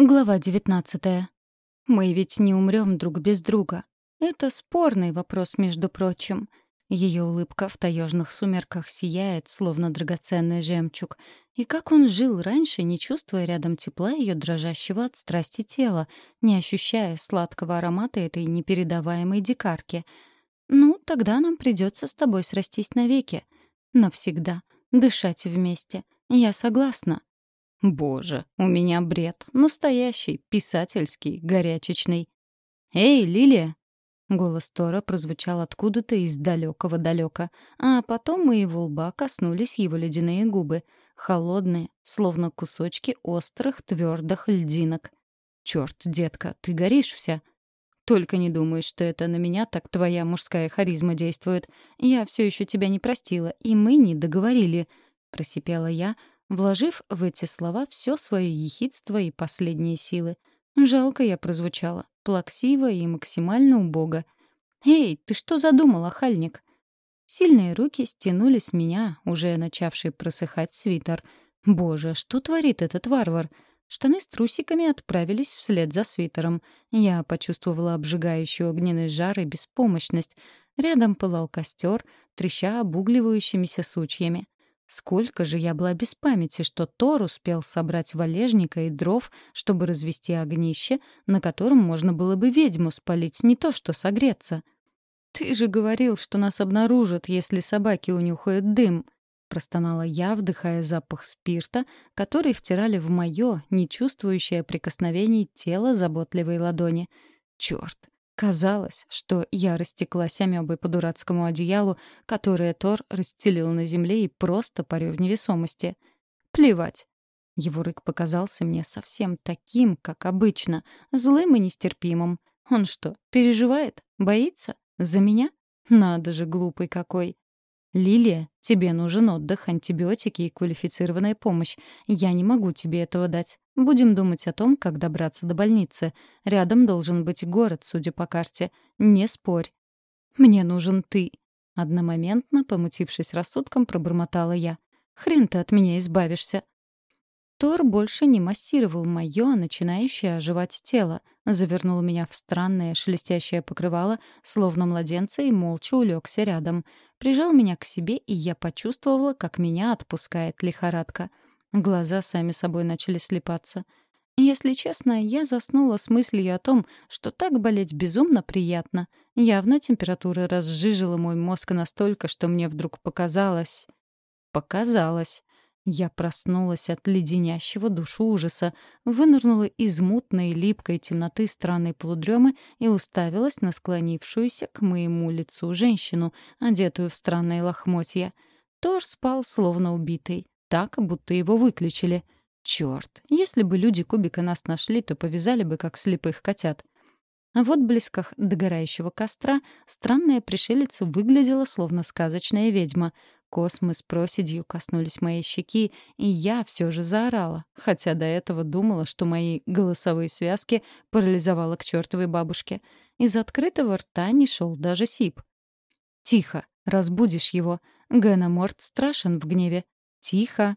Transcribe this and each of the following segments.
Глава девятнадцатая. Мы ведь не умрем друг без друга. Это спорный вопрос, между прочим. Ее улыбка в таежных сумерках сияет, словно драгоценный жемчуг. И как он жил раньше, не чувствуя рядом тепла ее дрожащего от страсти тела, не ощущая сладкого аромата этой непередаваемой дикарки. Ну, тогда нам придется с тобой срастись навеки. Навсегда. Дышать вместе. Я согласна. Боже, у меня бред. Настоящий, писательский, горячечный. «Эй, Лилия!» Голос Тора прозвучал откуда-то из далекого далека, а потом моего лба коснулись его ледяные губы, холодные, словно кусочки острых твердых льдинок. Черт, детка, ты горишь вся. Только не думай, что это на меня так твоя мужская харизма действует. Я все еще тебя не простила, и мы не договорили, просипела я, вложив в эти слова все свое ехидство и последние силы. Жалко я прозвучала, плаксиво и максимально убого. «Эй, ты что задумал, охальник?» Сильные руки стянули с меня, уже начавший просыхать свитер. «Боже, что творит этот варвар?» Штаны с трусиками отправились вслед за свитером. Я почувствовала обжигающую огненный жар и беспомощность. Рядом пылал костер, треща обугливающимися сучьями. Сколько же я была без памяти, что Тор успел собрать валежника и дров, чтобы развести огнище, на котором можно было бы ведьму спалить, не то что согреться. «Ты же говорил, что нас обнаружат, если собаки унюхают дым», — простонала я, вдыхая запах спирта, который втирали в моё, не чувствующее прикосновений тело заботливой ладони. Чёрт, Казалось, что я растеклась амебой по дурацкому одеялу, которое Тор расстелил на земле и просто парю в невесомости. Плевать. Его рык показался мне совсем таким, как обычно, злым и нестерпимым. Он что, переживает? Боится? За меня? Надо же, глупый какой. «Лилия, тебе нужен отдых, антибиотики и квалифицированная помощь. Я не могу тебе этого дать. Будем думать о том, как добраться до больницы. Рядом должен быть город, судя по карте. Не спорь». «Мне нужен ты», — одномоментно, помутившись рассудком, пробормотала я. «Хрен ты от меня избавишься». Тор больше не массировал моё, начинающее оживать тело, завернул меня в странное шелестящее покрывало, словно младенца, и молча улегся рядом. Прижал меня к себе, и я почувствовала, как меня отпускает лихорадка. Глаза сами собой начали слепаться. Если честно, я заснула с мыслью о том, что так болеть безумно приятно. Явно температура разжижила мой мозг настолько, что мне вдруг показалось... Показалось. Я проснулась от леденящего душу ужаса, вынырнула из мутной липкой темноты странной полудремы и уставилась на склонившуюся к моему лицу женщину, одетую в странные лохмотья. Тор спал словно убитый, так, будто его выключили. Черт, если бы люди кубика нас нашли, то повязали бы, как слепых котят. А в отблесках догорающего костра странная пришелица выглядела словно сказочная ведьма — Космы с проседью коснулись моей щеки, и я все же заорала, хотя до этого думала, что мои голосовые связки парализовала к чертовой бабушке. Из открытого рта не шел даже сип. «Тихо, разбудишь его. Геноморт страшен в гневе. Тихо!»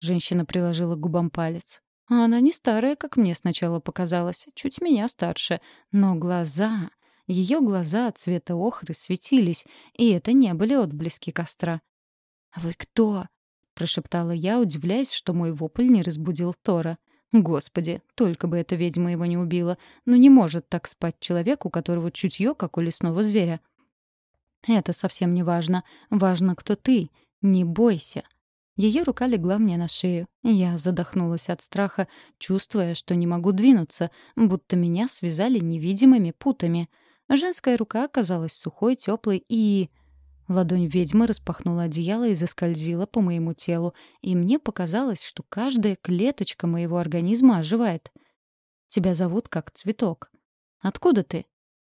Женщина приложила губам палец. А она не старая, как мне сначала показалось, чуть меня старше. Но глаза... Ее глаза цвета охры светились, и это не были отблески костра. «Вы кто?» — прошептала я, удивляясь, что мой вопль не разбудил Тора. Господи, только бы эта ведьма его не убила. Но не может так спать человек, у которого чутье, как у лесного зверя. Это совсем не важно. Важно, кто ты. Не бойся. Ее рука легла мне на шею. Я задохнулась от страха, чувствуя, что не могу двинуться, будто меня связали невидимыми путами. Женская рука оказалась сухой, теплой и... Ладонь ведьмы распахнула одеяло и заскользила по моему телу, и мне показалось, что каждая клеточка моего организма оживает. «Тебя зовут как цветок. Откуда ты?»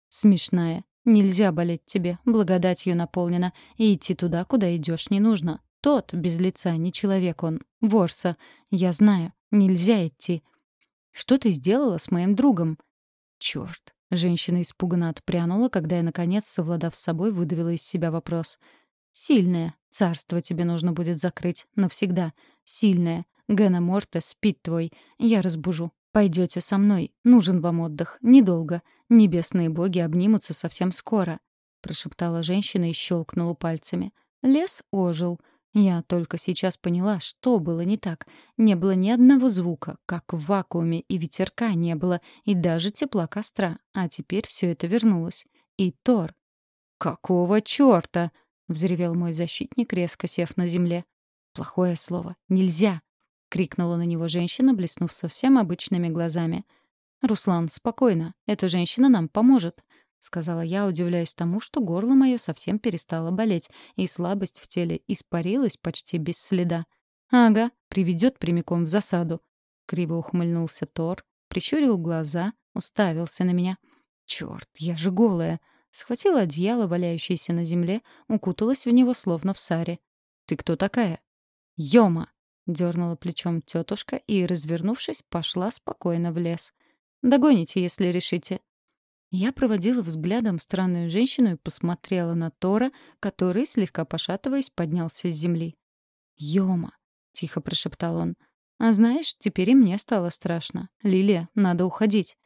«Смешная. Нельзя болеть тебе, благодатью наполнена, и идти туда, куда идешь, не нужно. Тот, без лица, не человек он. Ворса. Я знаю. Нельзя идти. Что ты сделала с моим другом?» «Чёрт. Женщина испуганно отпрянула, когда я, наконец, совладав с собой, выдавила из себя вопрос. «Сильная. Царство тебе нужно будет закрыть. Навсегда. Сильная. Гена Морте спит твой. Я разбужу. Пойдете со мной. Нужен вам отдых. Недолго. Небесные боги обнимутся совсем скоро», — прошептала женщина и щелкнула пальцами. Лес ожил. Я только сейчас поняла, что было не так. Не было ни одного звука, как в вакууме, и ветерка не было, и даже тепла костра. А теперь все это вернулось. И Тор. «Какого чёрта?» — взревел мой защитник, резко сев на земле. «Плохое слово. Нельзя!» — крикнула на него женщина, блеснув совсем обычными глазами. «Руслан, спокойно. Эта женщина нам поможет», — сказала я, удивляясь тому, что горло мое совсем перестало болеть, и слабость в теле испарилась почти без следа. «Ага, приведет прямиком в засаду». Криво ухмыльнулся Тор, прищурил глаза, уставился на меня. «Чёрт, я же голая!» Схватила одеяло, валяющееся на земле, укуталась в него, словно в саре. «Ты кто такая?» «Ёма!» — дернула плечом тетушка и, развернувшись, пошла спокойно в лес. «Догоните, если решите», я проводила взглядом странную женщину и посмотрела на Тора, который, слегка пошатываясь, поднялся с земли. «Ёма!» — тихо прошептал он. «А знаешь, теперь и мне стало страшно. Лилия, надо уходить.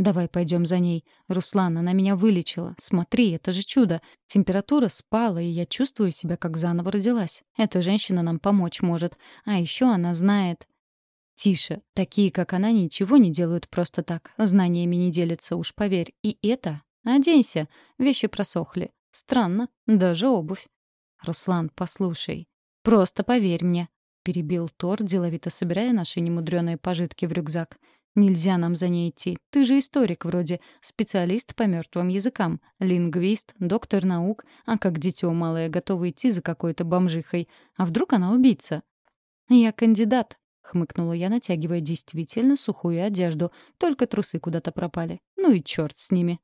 Давай пойдем за ней. Руслан, она меня вылечила. Смотри, это же чудо. Температура спала, и я чувствую себя, как заново родилась. Эта женщина нам помочь может. А еще она знает. Тише. Такие, как она, ничего не делают просто так. Знаниями не делятся, уж поверь. И это... Оденься. Вещи просохли. Странно. Даже обувь. Руслан, послушай. Просто поверь мне. Перебил Тор, деловито собирая наши немудрёные пожитки в рюкзак. Нельзя нам за ней идти. Ты же историк вроде, специалист по мертвым языкам, лингвист, доктор наук, а как дитё малое готово идти за какой-то бомжихой. А вдруг она убийца? Я кандидат, — хмыкнула я, натягивая действительно сухую одежду. Только трусы куда-то пропали. Ну и черт с ними.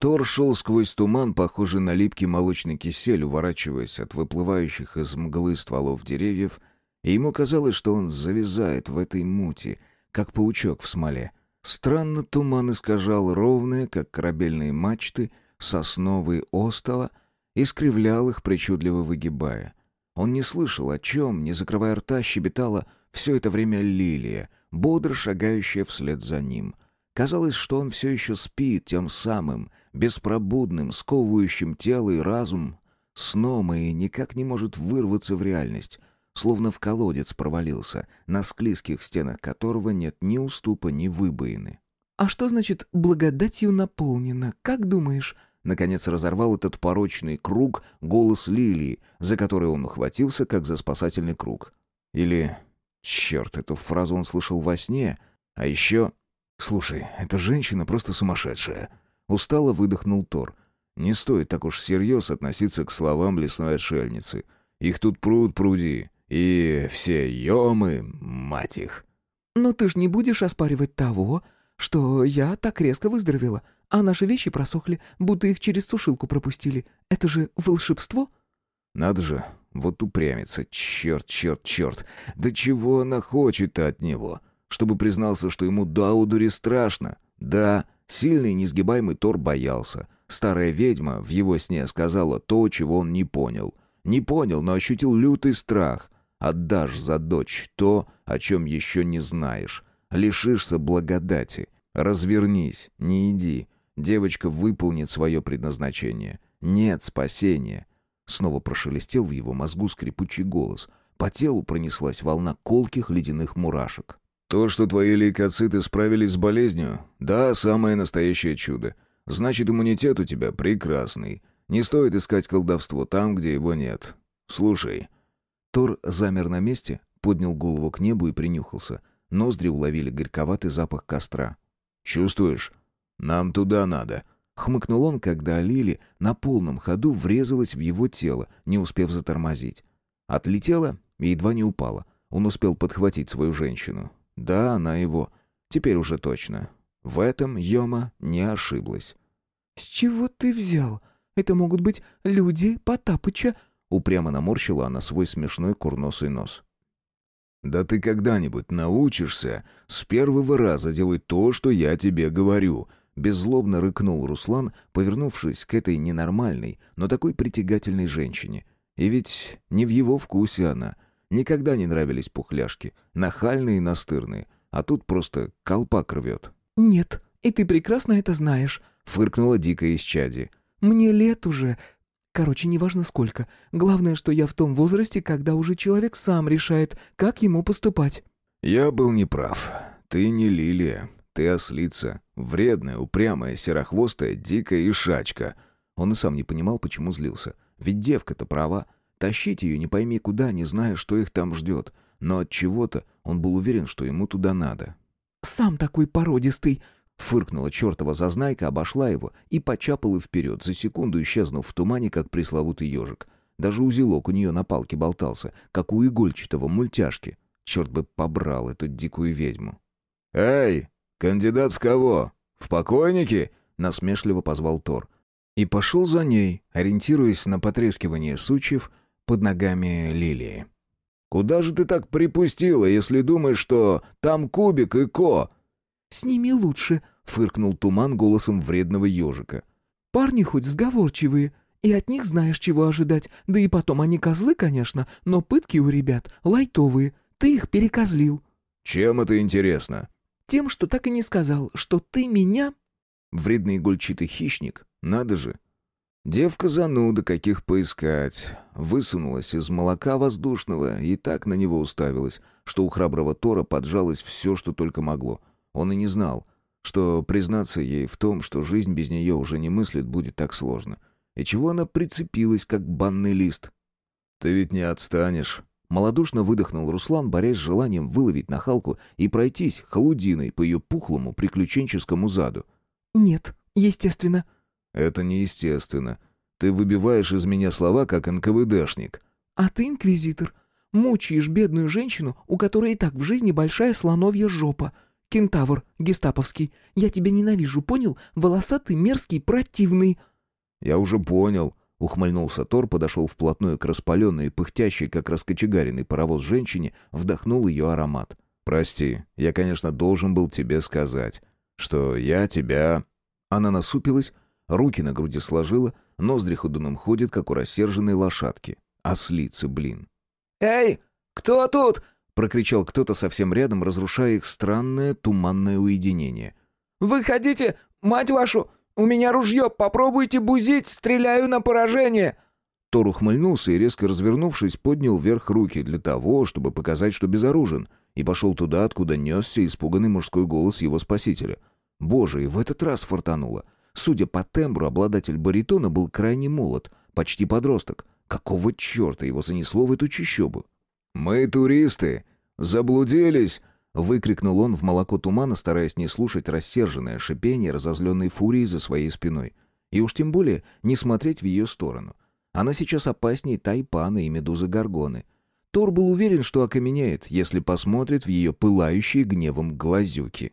Тор шел сквозь туман, похожий на липкий молочный кисель, уворачиваясь от выплывающих из мглы стволов деревьев, и ему казалось, что он завязает в этой мути, как паучок в смоле. Странно туман искажал ровные, как корабельные мачты, сосновые остова, искривлял их, причудливо выгибая. Он не слышал, о чем, не закрывая рта, щебетала — все это время Лилия, бодро шагающая вслед за ним. Казалось, что он все еще спит тем самым, беспробудным, сковывающим тело и разум, сном и никак не может вырваться в реальность, словно в колодец провалился, на склизких стенах которого нет ни уступа, ни выбоины. «А что значит «благодатью наполнено», как думаешь?» Наконец разорвал этот порочный круг голос Лилии, за который он ухватился, как за спасательный круг. Или Черт, эту фразу он слышал во сне. А еще... Слушай, эта женщина просто сумасшедшая. Устало выдохнул Тор. Не стоит так уж всерьез относиться к словам лесной отшельницы. Их тут пруд пруди. И все емы, мать их. Но ты ж не будешь оспаривать того, что я так резко выздоровела, а наши вещи просохли, будто их через сушилку пропустили. Это же волшебство? Надо же, вот упрямится, черт, черт, черт. Да чего она хочет от него? Чтобы признался, что ему до аудури страшно. Да, сильный несгибаемый Тор боялся. Старая ведьма в его сне сказала то, чего он не понял. Не понял, но ощутил лютый страх. Отдашь за дочь то, о чем еще не знаешь. Лишишься благодати. Развернись, не иди. Девочка выполнит свое предназначение. Нет спасения. Снова прошелестел в его мозгу скрипучий голос. По телу пронеслась волна колких ледяных мурашек. «То, что твои лейкоциты справились с болезнью, да, самое настоящее чудо. Значит, иммунитет у тебя прекрасный. Не стоит искать колдовство там, где его нет. Слушай». Тор замер на месте, поднял голову к небу и принюхался. Ноздри уловили горьковатый запах костра. «Чувствуешь? Нам туда надо. Хмыкнул он, когда Лили на полном ходу врезалась в его тело, не успев затормозить. Отлетела и едва не упала. Он успел подхватить свою женщину. Да, она его. Теперь уже точно. В этом Йома не ошиблась. «С чего ты взял? Это могут быть люди Потапыча?» Упрямо наморщила она свой смешной курносый нос. «Да ты когда-нибудь научишься с первого раза делать то, что я тебе говорю», Беззлобно рыкнул Руслан, повернувшись к этой ненормальной, но такой притягательной женщине. И ведь не в его вкусе она. Никогда не нравились пухляшки. Нахальные и настырные. а тут просто колпак рвет. «Нет, и ты прекрасно это знаешь», — фыркнула дикая исчадие. «Мне лет уже. Короче, неважно сколько. Главное, что я в том возрасте, когда уже человек сам решает, как ему поступать». «Я был неправ. Ты не лилия. Ты ослица. Вредная, упрямая, серохвостая, дикая ишачка». Он и сам не понимал, почему злился. Ведь девка-то права. Тащить ее не пойми куда, не зная, что их там ждет. Но от чего-то он был уверен, что ему туда надо. «Сам такой породистый!» Фыркнула чертова зазнайка, обошла его и почапала вперед, за секунду исчезнув в тумане, как пресловутый ежик. Даже узелок у нее на палке болтался, как у игольчатого мультяшки. Черт бы побрал эту дикую ведьму. «Эй, кандидат в кого? В покойники?» — насмешливо позвал Тор. И пошел за ней, ориентируясь на потрескивание сучьев под ногами лилии. «Куда же ты так припустила, если думаешь, что там кубик и ко?» «С ними лучше», — фыркнул туман голосом вредного ежика. «Парни хоть сговорчивые, и от них знаешь, чего ожидать. Да и потом они козлы, конечно, но пытки у ребят лайтовые. Ты их перекозлил». «Чем это интересно?» «Тем, что так и не сказал, что ты меня...» Вредный игольчатый хищник, надо же. Девка зануда, каких поискать. Высунулась из молока воздушного и так на него уставилась, что у храброго Тора поджалось все, что только могло. Он и не знал, что признаться ей в том, что жизнь без нее уже не мыслит, будет так сложно. И чего она прицепилась, как банный лист? «Ты ведь не отстанешь». Молодушно выдохнул Руслан, борясь с желанием выловить нахалку и пройтись холудиной по ее пухлому приключенческому заду. «Нет, естественно». «Это неестественно. Ты выбиваешь из меня слова, как НКВДшник». «А ты инквизитор. Мучаешь бедную женщину, у которой и так в жизни большая слоновья жопа. Кентавр, гестаповский. Я тебя ненавижу, понял? Волосатый, мерзкий, противный». «Я уже понял», — ухмыльнулся Тор, подошел вплотную к распаленной, пыхтящей, как раскочегаренный паровоз женщине, вдохнул ее аромат. «Прости, я, конечно, должен был тебе сказать, что я тебя...» Она насупилась, руки на груди сложила, ноздри ходуном ходят, как у рассерженной лошадки. Ослицы, блин. «Эй, кто тут?» прокричал кто-то совсем рядом, разрушая их странное туманное уединение. «Выходите, мать вашу! У меня ружье, попробуйте бузить, стреляю на поражение!» Тор ухмыльнулся и, резко развернувшись, поднял вверх руки для того, чтобы показать, что безоружен, и пошел туда, откуда несся испуганный мужской голос его спасителя. Боже, и в этот раз фартануло. Судя по тембру, обладатель баритона был крайне молод, почти подросток. Какого черта его занесло в эту чащобу? «Мы туристы! Заблудились!» — выкрикнул он в молоко тумана, стараясь не слушать рассерженное шипение разозленной фурии за своей спиной. И уж тем более не смотреть в ее сторону. Она сейчас опаснее Тайпана и Медузы Гаргоны. Тор был уверен, что окаменеет, если посмотрит в ее пылающие гневом глазюки.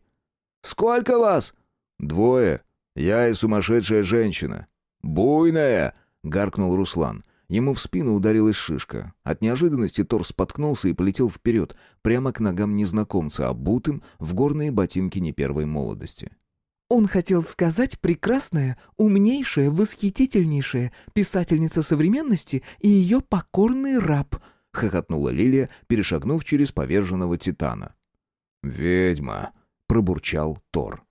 «Сколько вас?» «Двое. Я и сумасшедшая женщина». «Буйная!» — гаркнул Руслан. Ему в спину ударилась шишка. От неожиданности Тор споткнулся и полетел вперед, прямо к ногам незнакомца, обутым в горные ботинки не первой молодости. Он хотел сказать прекрасная, умнейшая, восхитительнейшая писательница современности и ее покорный раб, хохотнула Лилия, перешагнув через поверженного титана. «Ведьма!» — пробурчал Тор.